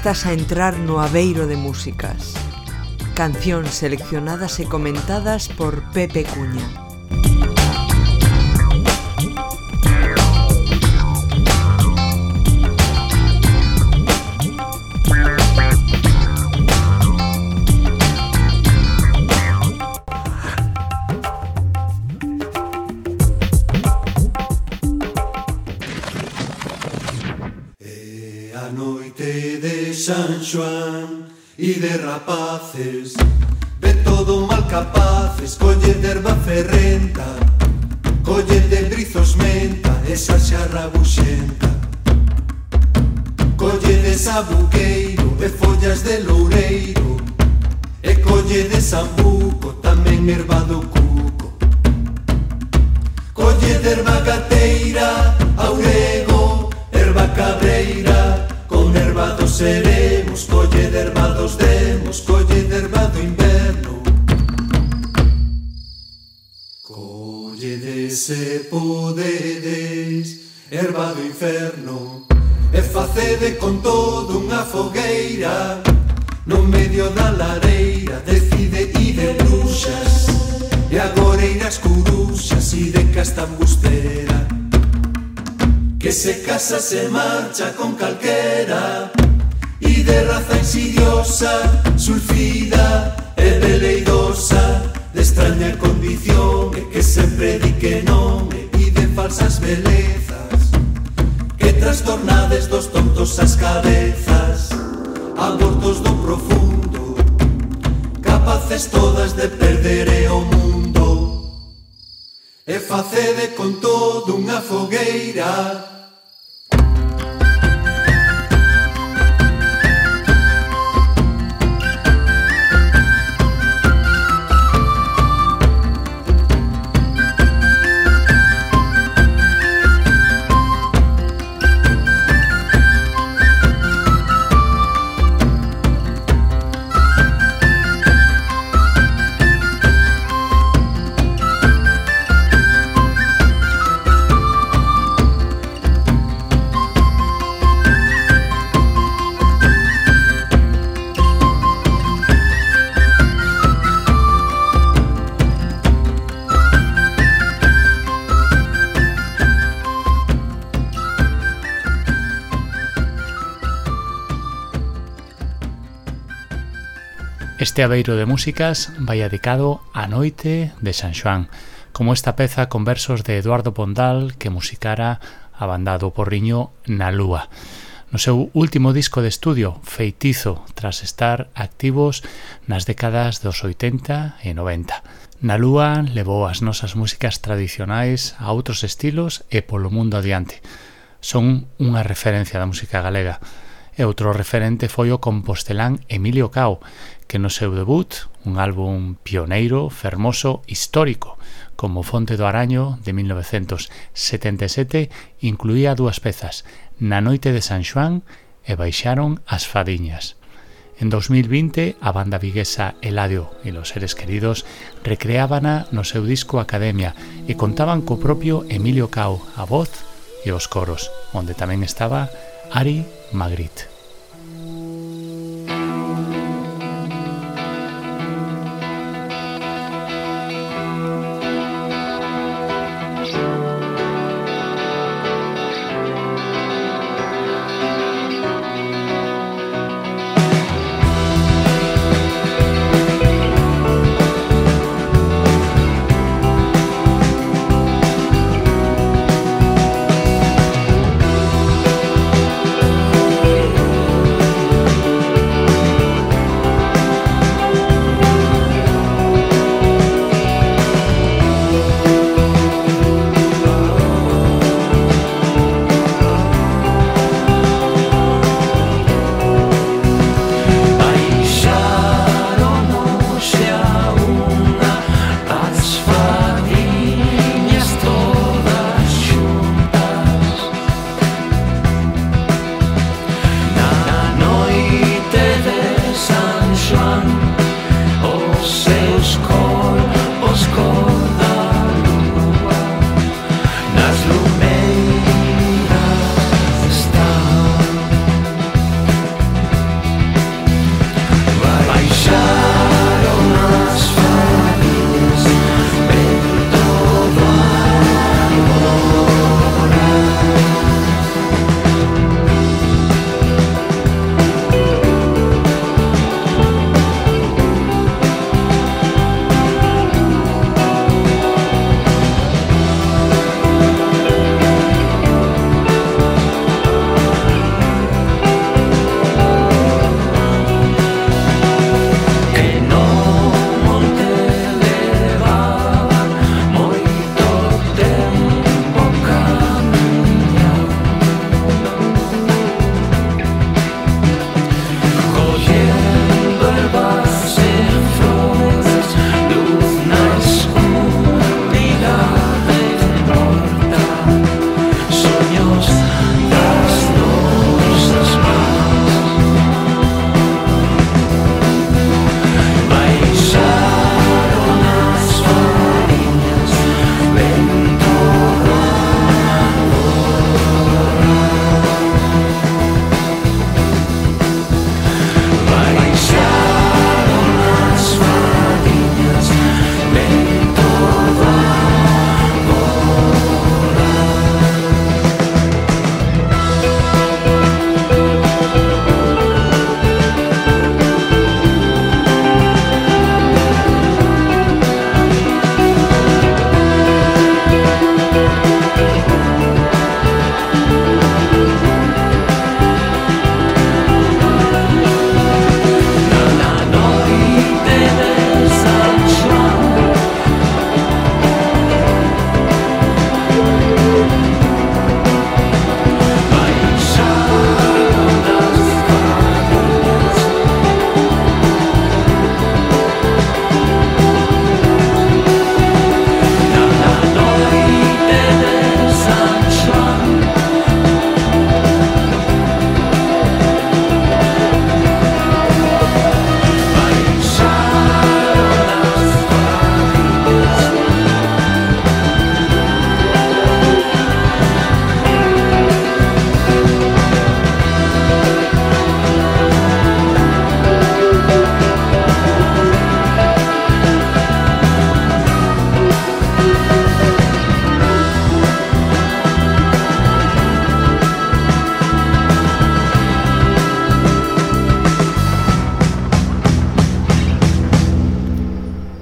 Estás a entrar no Aveiro de Músicas. Cancións seleccionadas e comentadas por Pepe Cuña. A noite de San Juan e de rapaces. De todo mal capaces Colle de erva ferrenta Colle de brizos menta Esa xa rabuxenta Colle de sabuqueiro E follas de loureiro E colle de sambuco Tamén erva do cuco. Colle de erva gateira Aurego Erva cabreira Ou nervados seremos, colle herbados demos, colle herbado inverno. Colle dese poderes, Herbado inferno E facede con todo unha fogueira. No medio da lareira decide ir de bruxas E agora irás curuxas e de casta angustera que se casa, se marcha con calquera. Y de raza insidiosa, sulfida, e veleidosa, de extraña condición e que se predique non e pide falsas belezas que trastornades dos tontos as cabezas abortos do profundo capaces todas de perder e o mundo. E facede con todo unha fogueira Este aveiro de músicas vai dedicado á noite de San Xoán, como esta peza con versos de Eduardo Pondal que musicara a banda do Porriño na Lúa. No seu último disco de estudio, Feitizo, tras estar activos nas décadas dos 80 e 90. Na Lúa levou as nosas músicas tradicionais a outros estilos e polo mundo adiante. Son unha referencia da música galega e outro referente foi o compostelán Emilio Cao, que no seu debut, un álbum pioneiro, fermoso, histórico, como Fonte do Araño de 1977, incluía dúas pezas, Na noite de San Xoán e Baixaron as Fadiñas. En 2020, a banda viguesa Eladio e los seres queridos recreábana no seu disco Academia e contaban co propio Emilio Cao, a voz e os coros, onde tamén estaba Ari Magritte.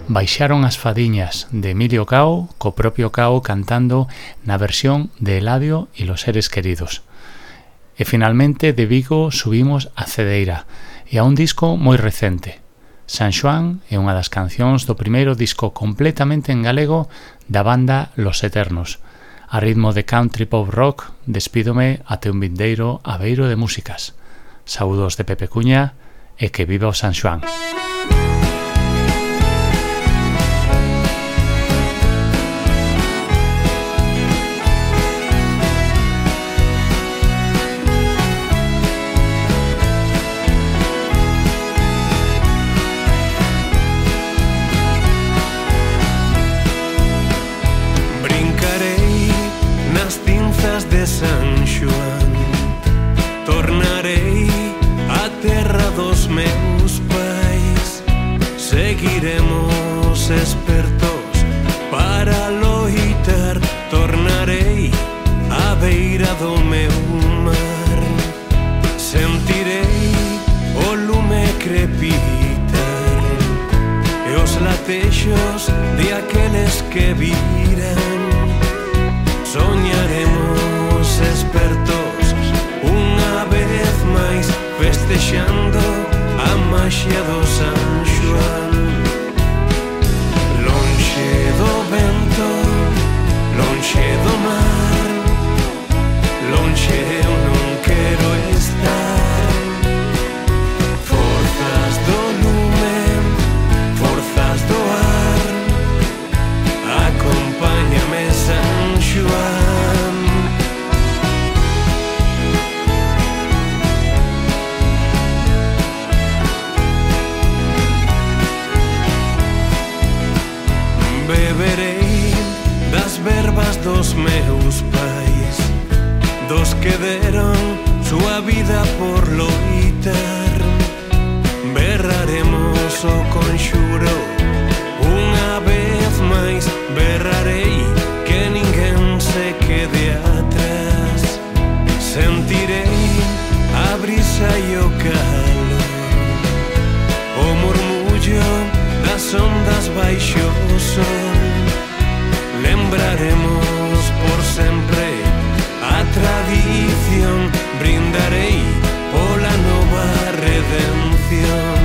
baixaron as fadiñas de Emilio Cao co propio Cao cantando na versión de Eladio e los seres queridos. E finalmente de Vigo subimos a Cedeira e a un disco moi recente. San Xoan é unha das cancións do primeiro disco completamente en galego da banda Los Eternos. A ritmo de country pop rock, despídome até un vindeiro aveiro de músicas. Saúdos de Pepe Cuña e que viva o San Xoan. Música crepitan e os latexos de aqueles que viran soñaremos expertos unha vez máis festexando a maxia do San Xoan hacia atrás. Sentirei a brisa e o calor. O murmullo das ondas baixo o sol lembraremos por sempre a tradición. Brindarei pola nova redención.